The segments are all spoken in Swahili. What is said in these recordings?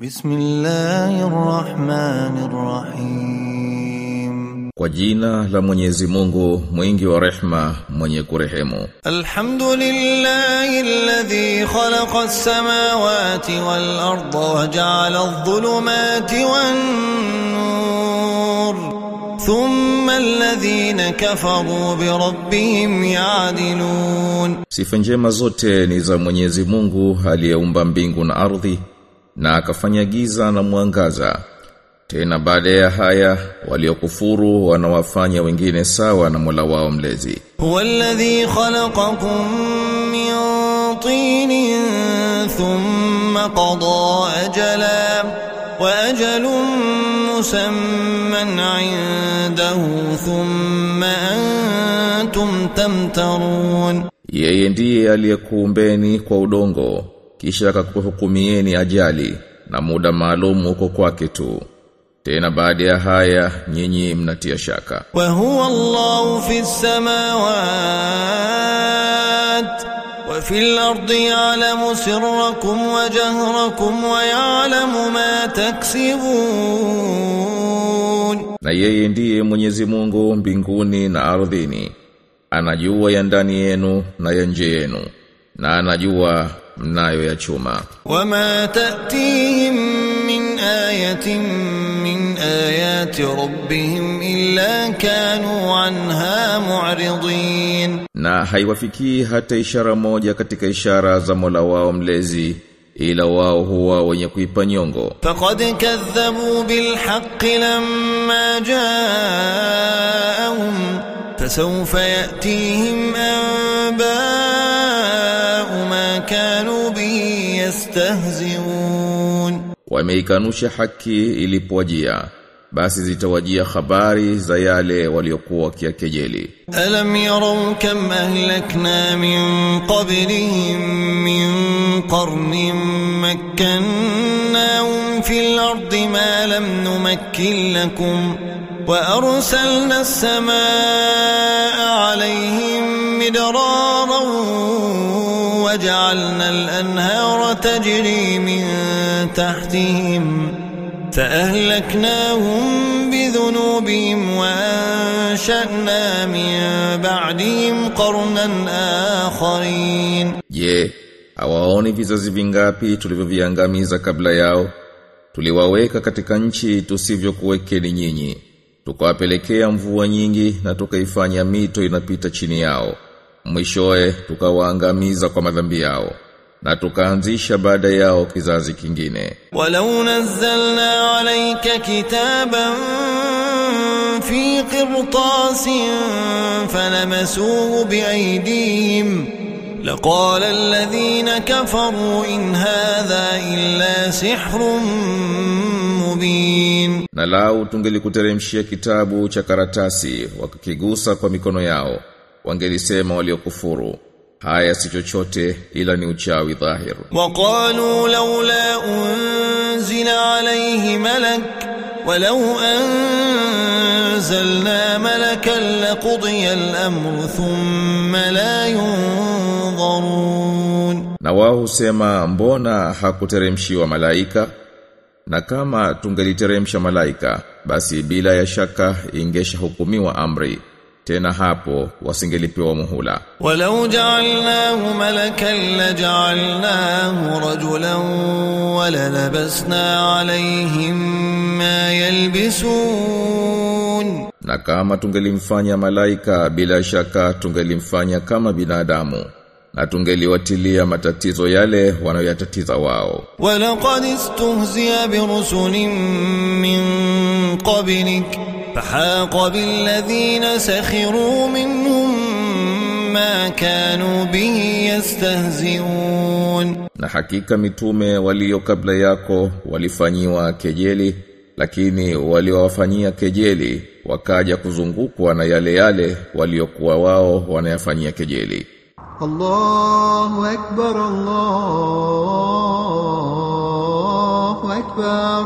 بسم الله الرحمن الرحيم Kwa jina la Mwenyezi Mungu mwingi wa rehma mwenye kurehemu الحمد لله الذي خلق السماوات والأرض وجعل الظلمات والنور ثم الذين كفروا بربهم يعدلون Sifa njema zote ni za Mwenyezi Mungu aliyeumba mbingu na ardhi na akafanya giza na mwangaza. Tena baada ya haya waliokufuru wanawafanya wengine sawa na Mola wao mlezi. Walladhi khalaqakum min tinin thumma qada ajala wa ajalun musamman 'indahu thumma antum tamtarun. Yeye ndiye aliyekuumbeni kwa udongo kisha akakuhukumieni ajali na muda maalum uko kwake tu. Tena baada ya haya nyinyi mnatia shaka. Wa huwa Allahu fi samawati wa fil ardi ya'lamu sirrakum wa jahrakum wa ya'lamu ma taksibun. Na yeye ndiye Mwenyezi Mungu mbinguni na ardhini. Anajua ya ndani yenu na ya nje yenu na anajua mnayo ya chuma. Wama tatihim min ayatin min ayati rabbihim illa kanu anha mu'ridin. Na haiwafikii hata ishara moja katika ishara za Mola wao mlezi ila wao huwa wenye kuipa nyongo. Faqad kadhabu bil haqqi lamma jaa'ahum fasawfa yatihim anbaa يستهزئون Wameikanusha haki ilipowajia. Basi zitawajia habari za yale waliokuwa kiakejeli. ألم يروا كم أهلكنا من قبلهم من قرن مكناهم في الأرض ما لم نمكن لكم وأرسلنا السماء عليهم مدرارا وجعلنا الأنهار تجري من تحتهم فأهلكناهم بذنوبهم وأنشأنا من بعدهم قرنا آخرين Je, hawaoni vizazi vingapi tulivyoviangamiza kabla yao? Tuliwaweka katika nchi tusivyokuwekeni nyinyi. Tukawapelekea mvua nyingi na tukaifanya mito inapita chini yao. Mwishowe tukawaangamiza kwa madhambi yao. Na tukaanzisha baada yao kizazi kingine. ولو نزلنا عليك كتابا في قرطاس فلمسوه بأيديهم لقال الذين كفروا إن هذا إلا سحر مبين Na lau tungelikuteremshia kitabu cha karatasi wakakigusa kwa mikono yao wangelisema waliokufuru haya si chochote ila ni uchawi dhahir وقالوا لولا أنزل عليه ملك ولو أنزلنا ملكا لقضي الأمر ثم لا ينظرون na wao husema mbona hakuteremshiwa malaika na kama tungeliteremsha malaika basi bila ya shaka ingesha hukumiwa amri tena hapo wasingelipewa muhula. Walau ja'alnahu malakan laja'alnahu rajulan walanabasna alayhim ma yalbisun. Na kama tungelimfanya malaika bila shaka tungelimfanya kama binadamu. Na tungeliwatilia matatizo yale wanayoyatatiza wao. Walaqad istuhziya birusulin min qablik. فحاق بالذين سخروا منهم ما كانوا به يستهزئون na hakika mitume walio kabla yako walifanyiwa kejeli lakini waliowafanyia kejeli wakaja kuzungukwa na yale yale waliokuwa wao wanayafanyia kejeli الله أكبر الله أكبر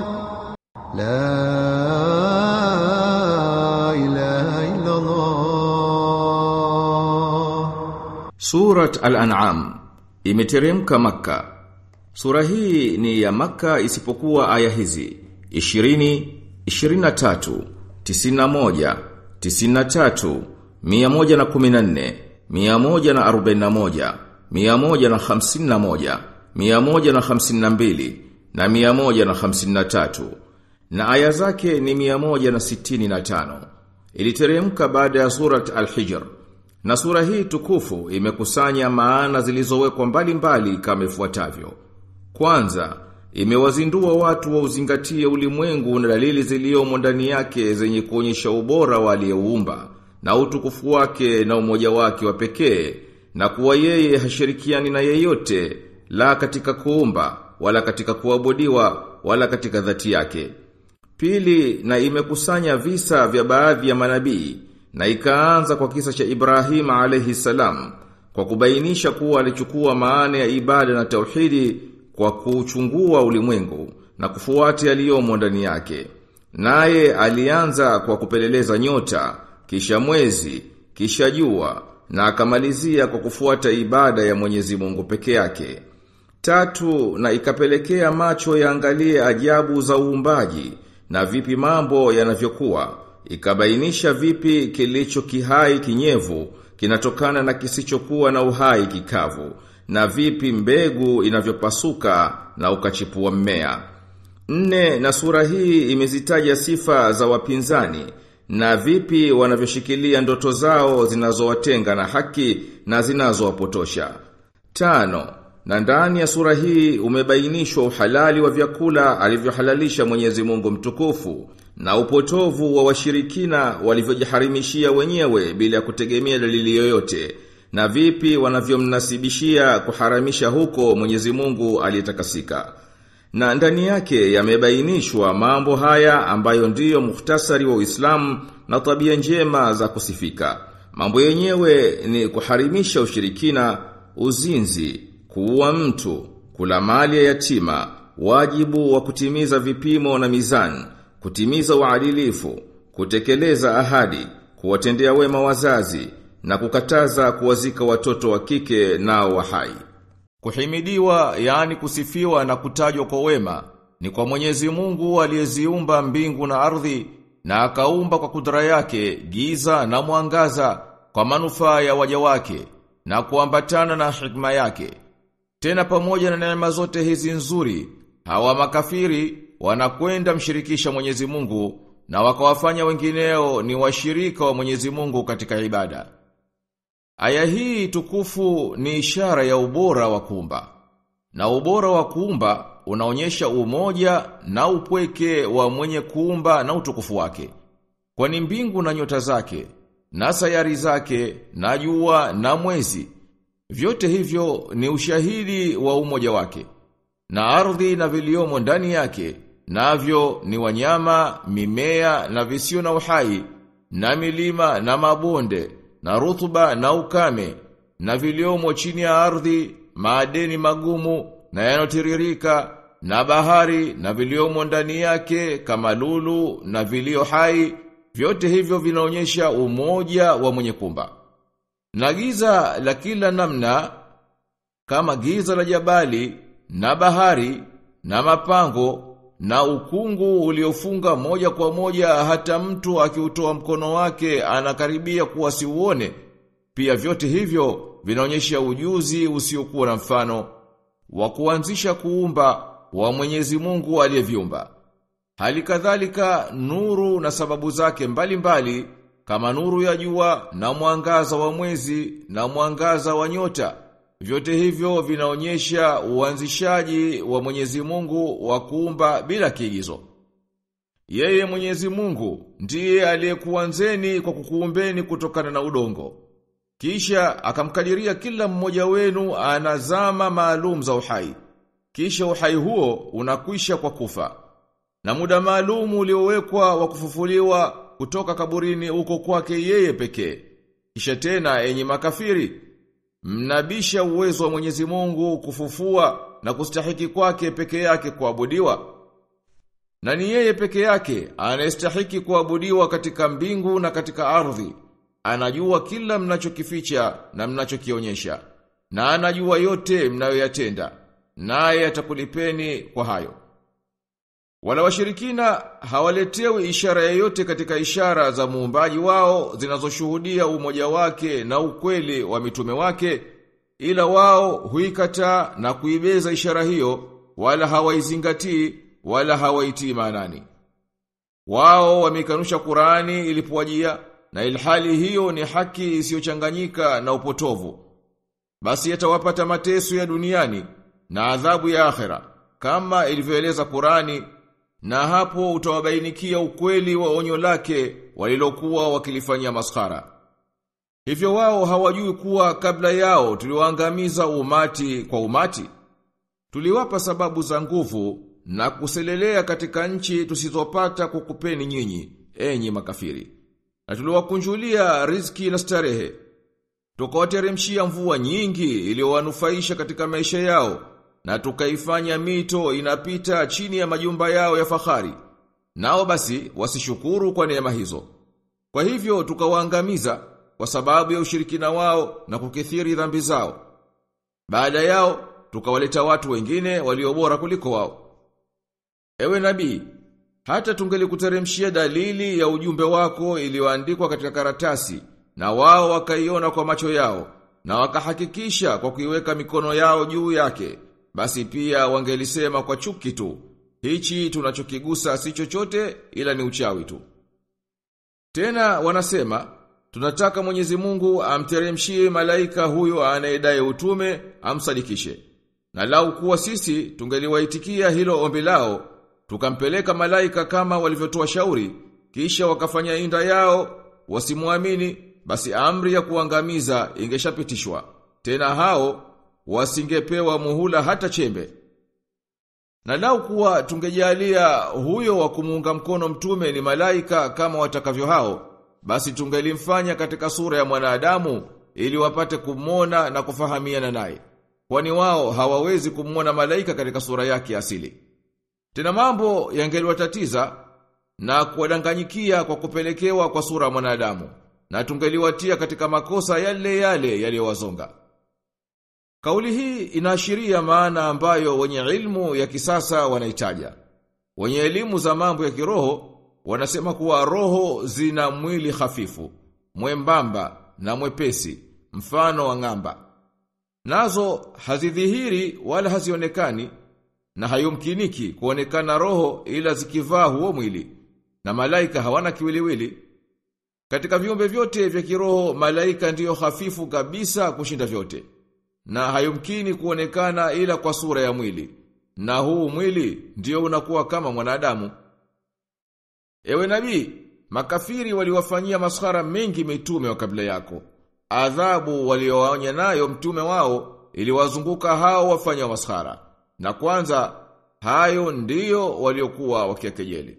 لا Surat Al-An'am imeteremka maka Sura hii ni ya maka isipokuwa aya hizi 20, 23, 91, 93, 114, 141, 151, 152 na 153 na aya zake ni 165 iliteremka baada ya surat al-Hijr na sura hii tukufu imekusanya maana zilizowekwa mbalimbali kama ifuatavyo. Kwanza imewazindua watu wa uzingatie ulimwengu na dalili ziliomo ndani yake zenye kuonyesha ubora wa aliyeuumba na utukufu wake na umoja wake wa pekee na kuwa yeye hashirikiani na yeyote la katika kuumba wala katika kuabudiwa wala katika dhati yake. Pili na imekusanya visa vya baadhi ya manabii na ikaanza kwa kisa cha Ibrahim alayhi salam kwa kubainisha kuwa alichukua maana ya ibada na tauhidi kwa kuchungua ulimwengu na kufuati yaliyomo ndani yake. Naye alianza kwa kupeleleza nyota, kisha mwezi, kisha jua na akamalizia kwa kufuata ibada ya Mwenyezi Mungu peke yake. Tatu na ikapelekea macho yaangalie ajabu za uumbaji na vipi mambo yanavyokuwa ikabainisha vipi kilicho kihai kinyevu kinatokana na kisichokuwa na uhai kikavu na vipi mbegu inavyopasuka na ukachipua mmea. Nne na sura hii imezitaja sifa za wapinzani na vipi wanavyoshikilia ndoto zao zinazowatenga na haki na zinazowapotosha. Tano na ndani ya sura hii umebainishwa uhalali wa vyakula alivyohalalisha Mwenyezi Mungu mtukufu na upotovu wa washirikina walivyojiharimishia wenyewe bila kutegemea dalili yoyote na vipi wanavyomnasibishia kuharamisha huko Mwenyezi Mungu aliyetakasika. Na ndani yake yamebainishwa mambo haya ambayo ndiyo muhtasari wa Uislamu na tabia njema za kusifika. Mambo yenyewe ni kuharimisha ushirikina, uzinzi, kuua mtu, kula mali ya yatima, wajibu wa kutimiza vipimo na mizani, kutimiza uadilifu, kutekeleza ahadi, kuwatendea wema wazazi na kukataza kuwazika watoto wa kike nao wa hai. Kuhimidiwa yani kusifiwa na kutajwa kwa wema ni kwa Mwenyezi Mungu aliyeziumba mbingu na ardhi na akaumba kwa kudra yake giza na mwangaza kwa manufaa ya waja wake na kuambatana na hikma yake. Tena pamoja na neema zote hizi nzuri, hawa makafiri wanakwenda mshirikisha Mwenyezi Mungu na wakawafanya wengineo ni washirika wa Mwenyezi Mungu katika ibada. Aya hii tukufu ni ishara ya ubora wa kuumba. Na ubora wa kuumba unaonyesha umoja na upweke wa mwenye kuumba na utukufu wake. Kwani mbingu na nyota zake, na sayari zake, na jua na mwezi, vyote hivyo ni ushahidi wa umoja wake. Na ardhi na viliomo ndani yake, navyo ni wanyama, mimea na visio na uhai, na milima na mabonde, na rutuba na ukame, na viliomo chini ya ardhi, maadeni magumu na yanotiririka, na bahari na viliomo ndani yake kama lulu na vilio hai, vyote hivyo vinaonyesha umoja wa mwenye kumba. Na giza la kila namna kama giza la jabali na bahari na mapango na ukungu uliofunga moja kwa moja hata mtu akiutoa mkono wake anakaribia kuwa siuone. Pia vyote hivyo vinaonyesha ujuzi usiokuwa na mfano wa kuanzisha kuumba wa Mwenyezi Mungu aliyeviumba. Hali kadhalika nuru na sababu zake mbalimbali mbali, kama nuru ya jua na mwangaza wa mwezi na mwangaza wa nyota. Vyote hivyo vinaonyesha uanzishaji wa Mwenyezi Mungu wa kuumba bila kiigizo. Yeye Mwenyezi Mungu ndiye aliyekuanzeni kwa kukuumbeni kutokana na udongo. Kisha akamkadiria kila mmoja wenu anazama maalum za uhai. Kisha uhai huo unakwisha kwa kufa. Na muda maalum uliowekwa wa kufufuliwa kutoka kaburini uko kwake yeye pekee. Kisha tena enyi makafiri, mnabisha uwezo wa Mwenyezi Mungu kufufua na kustahiki kwake peke yake kuabudiwa. Na ni yeye peke yake anayestahiki kuabudiwa katika mbingu na katika ardhi. Anajua kila mnachokificha na mnachokionyesha. Na anajua yote mnayoyatenda. naye atakulipeni kwa hayo. Wala washirikina hawaletewi ishara yoyote katika ishara za muumbaji wao zinazoshuhudia umoja wake na ukweli wa mitume wake ila wao huikataa na kuibeza ishara hiyo wala hawaizingatii wala hawaitii maanani. Wao wamekanusha Qur'ani ilipowajia na ilhali hiyo ni haki isiyochanganyika na upotovu. Basi yatawapata mateso ya duniani na adhabu ya akhera kama ilivyoeleza Qur'ani na hapo utawabainikia ukweli wa onyo lake walilokuwa wakilifanyia maskhara. Hivyo wao hawajui kuwa kabla yao tuliwaangamiza umati kwa umati. Tuliwapa sababu za nguvu na kuselelea katika nchi tusizopata kukupeni nyinyi, enyi makafiri. Na tuliwakunjulia riziki na starehe. Tukawateremshia mvua nyingi iliyowanufaisha katika maisha yao na tukaifanya mito inapita chini ya majumba yao ya fahari. Nao basi wasishukuru kwa neema hizo. Kwa hivyo tukawaangamiza kwa sababu ya ushirikina wao na kukithiri dhambi zao. Baada yao tukawaleta watu wengine waliobora kuliko wao. Ewe nabii, hata tungelikuteremshia dalili ya ujumbe wako iliyoandikwa katika karatasi na wao wakaiona kwa macho yao na wakahakikisha kwa kuiweka mikono yao juu yake basi pia wangelisema kwa chuki tu. Hichi tunachokigusa si chochote ila ni uchawi tu. Tena wanasema tunataka Mwenyezi Mungu amteremshie malaika huyo anayedai utume amsadikishe. Na lau kuwa sisi tungeliwaitikia hilo ombi lao tukampeleka malaika kama walivyotoa shauri kisha wakafanya inda yao wasimwamini basi amri ya kuangamiza ingeshapitishwa tena hao wasingepewa muhula hata chembe na lau kuwa tungejalia huyo wa kumuunga mkono mtume ni malaika kama watakavyo hao basi tungelimfanya katika sura ya mwanadamu ili wapate kumwona na kufahamiana naye kwani wao hawawezi kumwona malaika katika sura yake asili tena mambo yangeliwatatiza na kuwadanganyikia kwa kupelekewa kwa sura ya mwanadamu na tungeliwatia katika makosa yale yale yaliyowazonga. Kauli hii inaashiria maana ambayo wenye ilmu ya kisasa wanaitaja. Wenye elimu za mambo ya kiroho wanasema kuwa roho zina mwili hafifu, mwembamba na mwepesi, mfano wa ng'amba. Nazo hazidhihiri wala hazionekani na hayumkiniki kuonekana roho ila zikivaa huo mwili. Na malaika hawana kiwiliwili. Katika viumbe vyote vya kiroho malaika ndiyo hafifu kabisa kushinda vyote. Na hayumkini kuonekana ila kwa sura ya mwili. Na huu mwili ndio unakuwa kama mwanadamu. Ewe nabii, makafiri waliwafanyia maskhara mengi mitume wa kabla yako. Adhabu waliowaonya nayo mtume wao iliwazunguka hao wafanya maskhara. Na kwanza hayo ndiyo waliokuwa wakiakejeli.